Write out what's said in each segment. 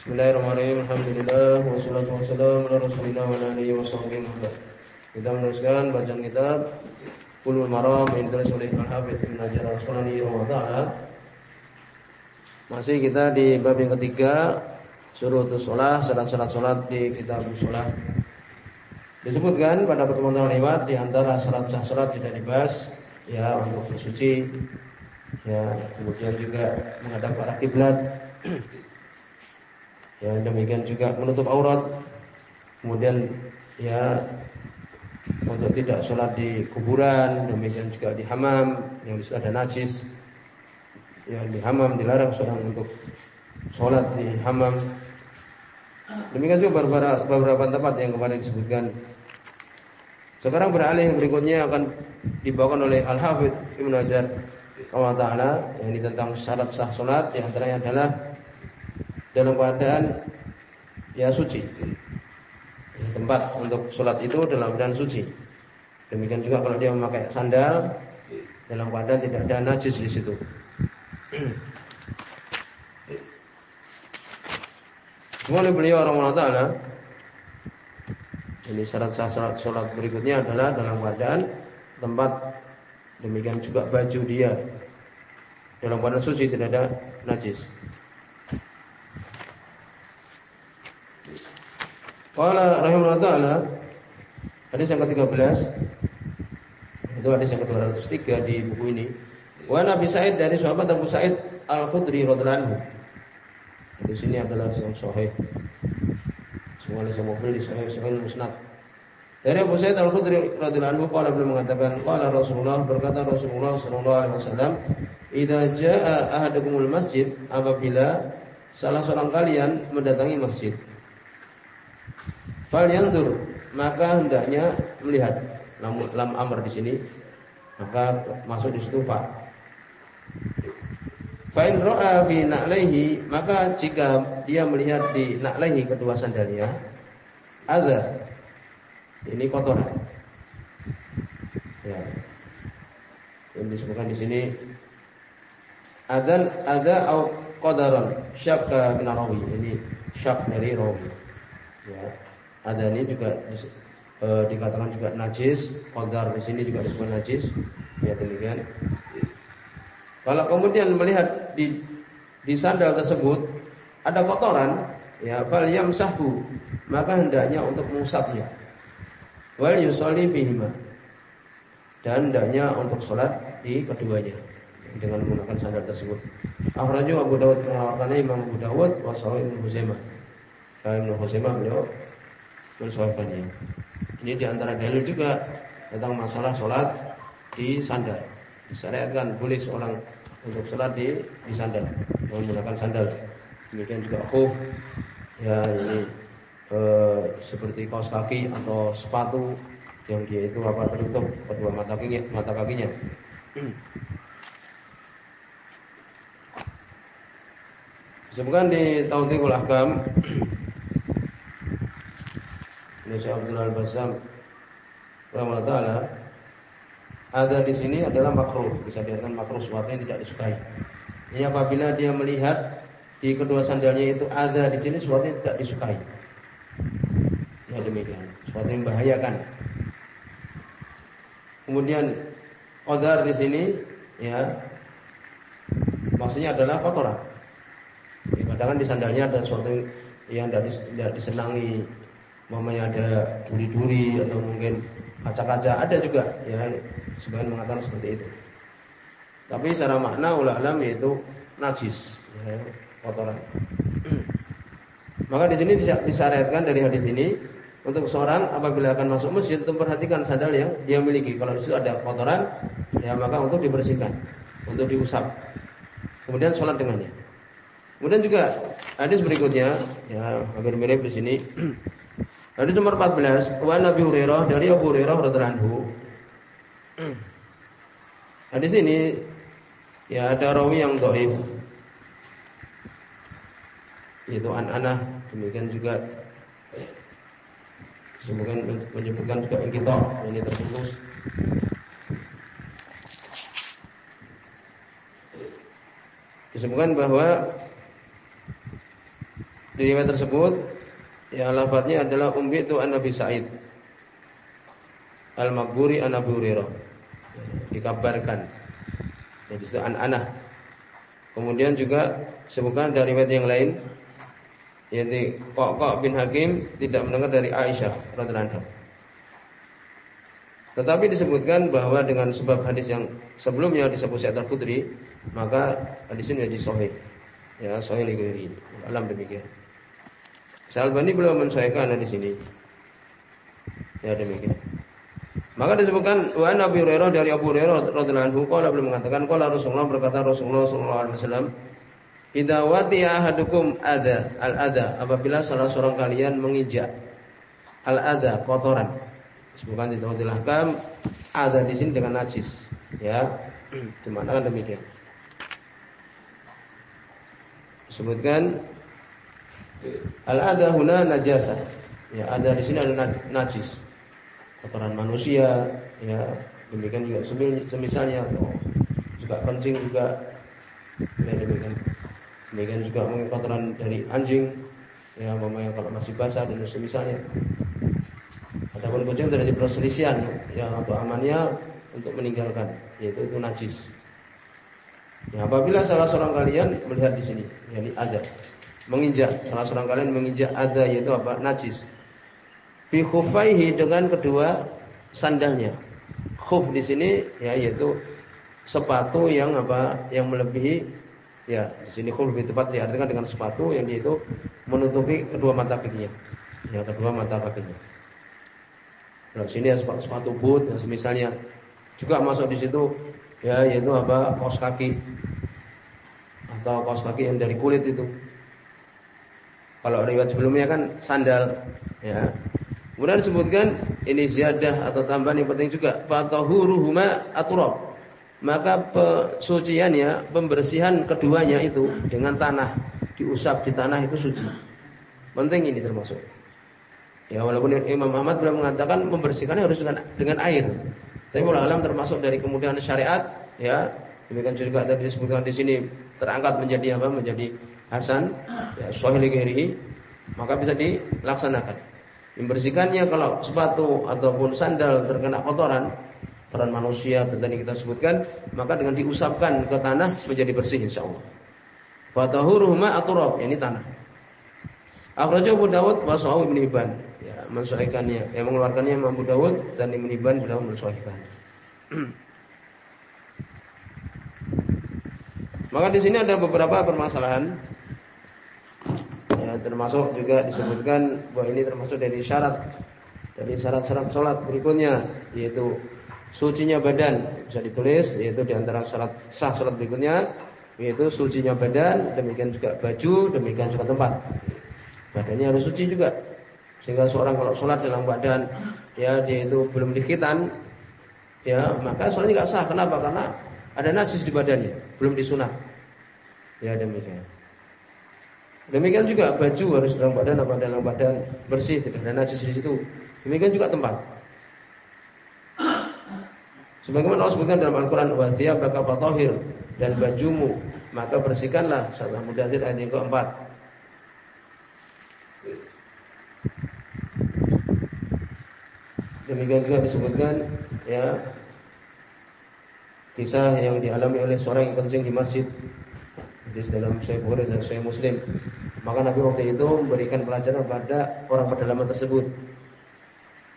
Bismillahirrahmanirrahim. Alhamdulillah wassalatu wassalamu ala Rasulillah wa alihi washabbihi Kita meneruskan bacaan kitab Qulul Maram yang ditulis oleh Al-Hafidz Ibnu Hajar Al-Asqalani. Masih kita di bab yang ketiga surutus shalah, syarat-syarat salat di kitab shalah. Disebutkan pada pertemuan lewat di antara syarat sah salat tidak dibahas ya untuk bersuci ya kemudian juga menghadap arah kiblat Ya, demikian juga menutup aurat. Kemudian ya untuk tidak sholat di kuburan, demikian juga di hamam yang di ada najis. Ya, di hamam dilarang seorang untuk sholat di hamam. Demikian juga beberapa, beberapa tempat yang kemarin disebutkan. Sekarang beralih berikutnya akan dibawakan oleh Al Hafidh Ibnu Hajar Allah Taala yang ini tentang syarat sah sholat. Yang antaranya adalah dalam keadaan ya suci. Tempat untuk sholat itu dalam keadaan suci. Demikian juga kalau dia memakai sandal dalam keadaan tidak ada najis di situ. Kemudian beliau orang Taala ini syarat sah syarat sholat berikutnya adalah dalam keadaan tempat demikian juga baju dia dalam keadaan suci tidak ada najis. Qala rahimahullah taala hadis yang ke-13 itu hadis yang ke-203 di buku ini. Wa Nabi Sa'id dari sahabat Abu Sa'id Al-Khudri radhiyallahu. Di sini adalah yang sahih. Semua yang mobil di sahih sahih musnad. Dari Abu Sa'id Al-Khudri radhiyallahu anhu qala beliau mengatakan qala Rasulullah berkata Rasulullah sallallahu alaihi wasallam, "Idza jaa ahadukumul masjid apabila salah seorang kalian mendatangi masjid." Fal yandur, maka hendaknya melihat lam, lam amr di sini maka masuk di situ fa. Fa in ra'a fi na'laihi, maka jika dia melihat di na'laihi kedua sandalnya ada ini kotoran. Ya. Yang disebutkan di sini adan ada au qadaran syakka min rawi. Ini syak dari rawi. Ya. Ada ini juga e, dikatakan juga najis, qadar di sini juga disebut najis. Ya demikian. Kalau kemudian melihat di di sandal tersebut ada kotoran, ya fal yamsahu, maka hendaknya untuk mengusapnya. Wal yusolli fihima. Dan hendaknya untuk sholat di keduanya dengan menggunakan sandal tersebut. Akhraju Abu Dawud mengeluarkannya Imam Abu Dawud wa Sahih Ibnu Huzaimah. Ibnu Huzaimah beliau mensuaikannya. Ini di antara dalil juga tentang masalah sholat di sandal. Disyariatkan boleh seorang untuk sholat di di sandal menggunakan sandal. Demikian juga khuf ya ini e, seperti kaos kaki atau sepatu yang dia itu apa tertutup kedua mata kakinya mata kakinya. Disebutkan di Tauhidul Ahkam oleh Syekh Abdullah Al-Bassam rahimahullah taala ada di sini adalah makruh, bisa dikatakan makruh sesuatu yang tidak disukai. Ini apabila dia melihat di kedua sandalnya itu ada di sini sesuatu yang tidak disukai. Ya demikian, sesuatu yang membahayakan. Kemudian odar di sini ya maksudnya adalah kotoran. Kadang-kadang di sandalnya ada sesuatu yang tidak disenangi mamanya ada duri-duri atau mungkin kaca-kaca ada juga ya sebagian mengatakan seperti itu. Tapi secara makna ulama yaitu najis, ya, kotoran. Maka di sini disyariatkan dari hadis ini untuk seorang apabila akan masuk masjid untuk perhatikan sandal yang dia miliki. Kalau di situ ada kotoran, ya maka untuk dibersihkan, untuk diusap. Kemudian sholat dengannya. Kemudian juga hadis berikutnya, ya hampir mirip di sini. Hadis nomor 14, wa Nabi Hurairah dari Abu Hurairah radhiyallahu anhu. Hadis ini ya ada rawi yang dhaif. Yaitu an-anah, demikian juga disebutkan menyebutkan juga kita ini terputus. Disebutkan bahwa riwayat tersebut ya lafadznya adalah umbi itu an Nabi Sa'id Al-Maghburi an Abu Hurairah. Dikabarkan. Ya itu an anah. Kemudian juga sebutkan dari riwayat yang lain yaitu Kok bin Hakim tidak mendengar dari Aisyah radhiyallahu. Tetapi disebutkan bahwa dengan sebab hadis yang sebelumnya disebut Sa'id al-Khudri, maka hadis ini menjadi sahih. Ya, sahih li Alam demikian. Syalbani belum mensahihkan di sini. Ya demikian. Maka disebutkan wa Nabi Hurairah dari Abu Hurairah radhiyallahu anhu qala belum mengatakan qala Rasulullah berkata Rasulullah sallallahu alaihi wasallam Idza ahadukum ada al-ada apabila salah seorang kalian menginjak al-ada kotoran. Disebutkan di Tauhidul Ahkam ada di sini dengan najis ya. Di mana kan demikian. Disebutkan al-ada huna najasa. Ya, ada di sini ada najis. Kotoran manusia ya demikian juga semisalnya juga kencing juga. Ya demikian. Demikian juga kotoran dari anjing ya mamanya kalau masih basah dan semisalnya. Adapun kucing dari perselisihan ya atau amannya untuk meninggalkan yaitu itu najis. Ya apabila salah seorang kalian melihat di sini yakni ada menginjak salah seorang kalian menginjak ada yaitu apa najis bi khufaihi dengan kedua sandalnya. Khuf di sini ya yaitu sepatu yang apa yang melebihi ya di sini khuf lebih tepat diartikan dengan sepatu yang dia itu menutupi kedua mata kakinya. Ya kedua mata kakinya. Nah, sini ya sepatu, sepatu boot ya, misalnya juga masuk di situ ya yaitu apa kaos kaki atau kaos kaki yang dari kulit itu. Kalau riwayat sebelumnya kan sandal ya Kemudian disebutkan ini ziyadah atau tambahan yang penting juga fatahuruhuma aturab. Maka pesuciannya, pembersihan keduanya itu dengan tanah, diusap di tanah itu suci. Penting ini termasuk. Ya walaupun Imam Ahmad belum mengatakan membersihkannya harus dengan dengan air. Tapi alam termasuk dari kemudian syariat ya demikian juga tadi disebutkan di sini terangkat menjadi apa menjadi hasan ya sahih maka bisa dilaksanakan. Membersihkannya kalau sepatu ataupun sandal terkena kotoran peran manusia tadi kita sebutkan, maka dengan diusapkan ke tanah menjadi bersih insyaallah. Fatahuruhu ma aturab, ini tanah. Akhrajahu Abu Dawud wa Ibnu Hibban. Ya, mensahihkannya. Yang mengeluarkannya Imam Abu Dawud dan Ibnu Hibban beliau mensahihkan. Maka di sini ada beberapa permasalahan ya, termasuk juga disebutkan bahwa ini termasuk dari syarat dari syarat-syarat sholat berikutnya yaitu sucinya badan bisa ditulis yaitu di antara syarat sah sholat berikutnya yaitu sucinya badan demikian juga baju demikian juga tempat. Badannya harus suci juga. Sehingga seorang kalau sholat dalam badan ya dia itu belum dikhitan ya maka sholatnya nggak sah. Kenapa? Karena ada najis di badannya belum disunat ya demikian Demikian juga baju harus dalam badan apa dalam badan bersih, tidak ada najis di situ. Demikian juga tempat. Sebagaimana Allah sebutkan dalam Al-Quran wa thiyabaka fatahir dan bajumu maka bersihkanlah salah mudathir ayat yang keempat. Demikian juga disebutkan ya kisah yang dialami oleh seorang yang kencing di masjid Hadis dalam Sahih Bukhari dan Sahih Muslim. Maka Nabi waktu itu memberikan pelajaran kepada orang pedalaman tersebut.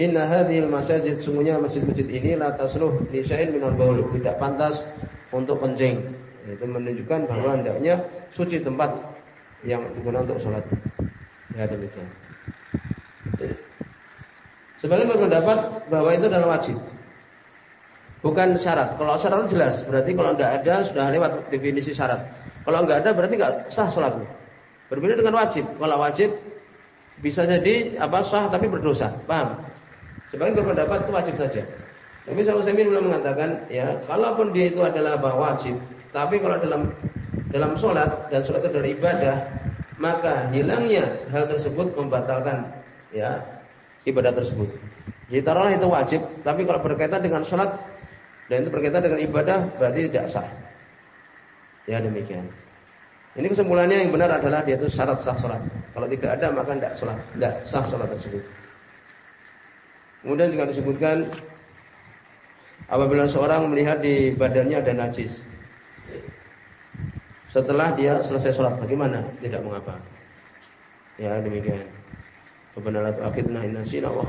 Inna hadhil masajid sungguhnya masjid-masjid ini la tasluh li syai'in minal baul, tidak pantas untuk kencing. Itu menunjukkan bahwa hendaknya suci tempat yang digunakan untuk sholat. Ya demikian. Sebagian berpendapat bahwa itu adalah wajib. Bukan syarat. Kalau syarat jelas, berarti kalau tidak ada sudah lewat definisi syarat. Kalau enggak ada berarti enggak sah sholatnya. Berbeda dengan wajib. Kalau wajib bisa jadi apa sah tapi berdosa. Paham? Sebagian berpendapat itu wajib saja. Tapi saya Utsaimin belum mengatakan ya, kalaupun dia itu adalah apa wajib, tapi kalau dalam dalam sholat dan sholat itu adalah ibadah, maka hilangnya hal tersebut membatalkan ya ibadah tersebut. Jadi taruhlah itu wajib, tapi kalau berkaitan dengan sholat dan itu berkaitan dengan ibadah berarti tidak sah. Ya demikian. Ini kesimpulannya yang benar adalah dia itu syarat sah sholat. Kalau tidak ada maka tidak sholat, tidak sah sholat tersebut. Kemudian juga disebutkan apabila seorang melihat di badannya ada najis. Setelah dia selesai sholat, bagaimana? Tidak mengapa. Ya demikian. Benar atau akhirnya inasina wa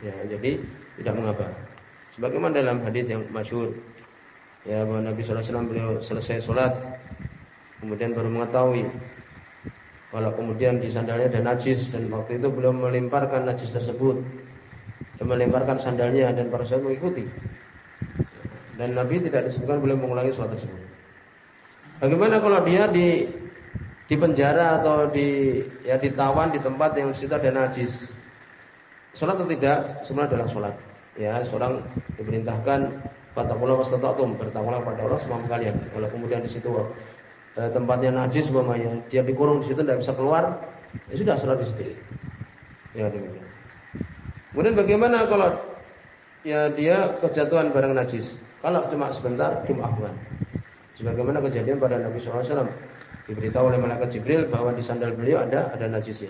Ya, jadi tidak mengapa. Sebagaimana dalam hadis yang masyhur ya bahwa Nabi sallallahu alaihi wasallam beliau selesai sholat kemudian baru mengetahui kalau kemudian di sandalnya ada najis dan waktu itu belum melemparkan najis tersebut. Dan melemparkan sandalnya dan para sahabat mengikuti. Dan Nabi tidak disebutkan belum mengulangi sholat tersebut. Bagaimana kalau dia di di penjara atau di ya ditawan di tempat yang situ ada najis? Sholat atau tidak sebenarnya adalah sholat. Ya seorang diperintahkan bertakwalah pada Allah semampu kalian. Kalau kemudian di situ eh, tempatnya najis umpamanya, dia dikurung di situ tidak bisa keluar, ya sudah sholat di situ. Ya demikian. Kemudian bagaimana kalau ya dia kejatuhan barang najis? Kalau cuma sebentar dimaafkan. Sebagaimana kejadian pada Nabi SAW diberitahu oleh malaikat Jibril bahwa di sandal beliau ada ada najisnya.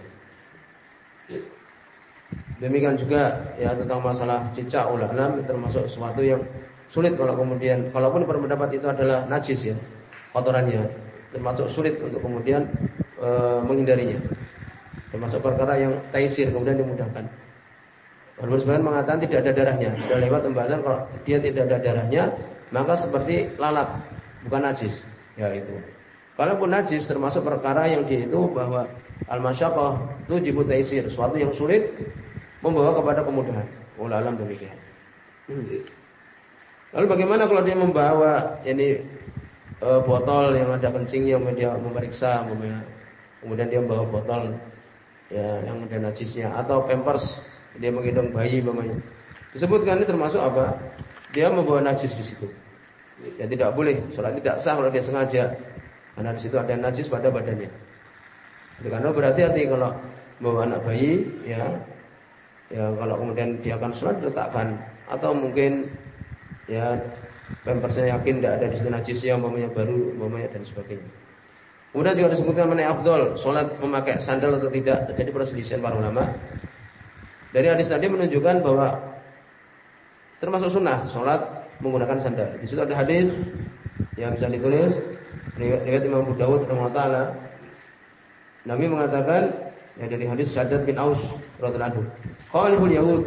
Demikian juga ya tentang masalah cicak ulah termasuk sesuatu yang sulit kalau kemudian kalaupun berpendapat itu adalah najis ya kotorannya termasuk sulit untuk kemudian e, menghindarinya. Termasuk perkara yang taisir kemudian dimudahkan. Walaupun sebagian mengatakan tidak ada darahnya. Sudah lewat pembahasan kalau dia tidak ada darahnya maka seperti lalat bukan najis. Ya itu. Kalaupun najis termasuk perkara yang dia itu bahwa al-masyaqqah itu jibu taisir suatu yang sulit membawa kepada kemudahan. Ulah demikian. Lalu bagaimana kalau dia membawa ini e, botol yang ada kencingnya, dia memeriksa, kemudian dia membawa botol ya yang ada najisnya atau pampers dia menggendong bayi mamanya. Disebutkan ini termasuk apa? Dia membawa najis di situ. Ya tidak boleh, sholat tidak sah kalau dia sengaja. Karena di situ ada najis pada badannya. Karena berhati-hati kalau membawa anak bayi, ya, ya kalau kemudian dia akan sholat diletakkan atau mungkin ya pempersnya yakin tidak ada di situ najisnya mamanya baru mamanya dan sebagainya. Kemudian juga disebutkan mengenai abdul sholat memakai sandal atau tidak terjadi perselisihan para ulama. Dari hadis tadi menunjukkan bahwa termasuk sunnah sholat menggunakan sandal. Di situ ada hadis yang bisa ditulis riwayat Imam Abu Dawud taala. Nabi mengatakan ya dari hadis Syaddad bin Aus radhiyallahu anhu qalibul yahud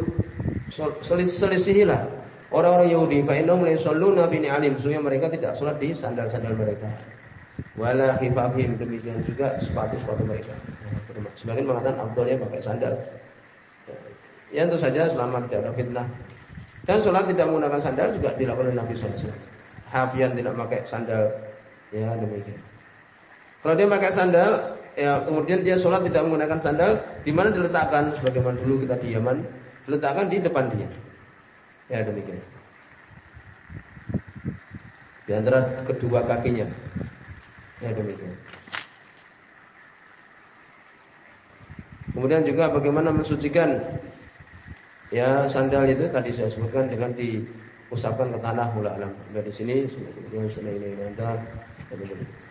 selisihilah Orang-orang Yahudi fa innahum la yusalluna bi ni'alim, sesungguhnya mereka tidak sholat di sandal-sandal mereka. Wala khifafihim demikian juga sepatu-sepatu mereka. Sebagian mengatakan abdulnya pakai sandal. Ya tentu saja selama tidak ada fitnah. Dan sholat tidak menggunakan sandal juga dilakukan oleh Nabi SAW. Hafian tidak pakai sandal. Ya demikian. Kalau dia pakai sandal, ya kemudian dia sholat tidak menggunakan sandal, di mana diletakkan? Sebagaimana dulu kita di Yaman, diletakkan di depan dia. Ya demikian. Di antara kedua kakinya. Ya demikian. Kemudian juga bagaimana mensucikan ya sandal itu tadi saya sebutkan dengan diusapkan ke tanah mula alam. Di sini yang ini ini